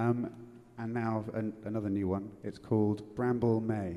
Um, and now an, another new one. It's called Bramble May.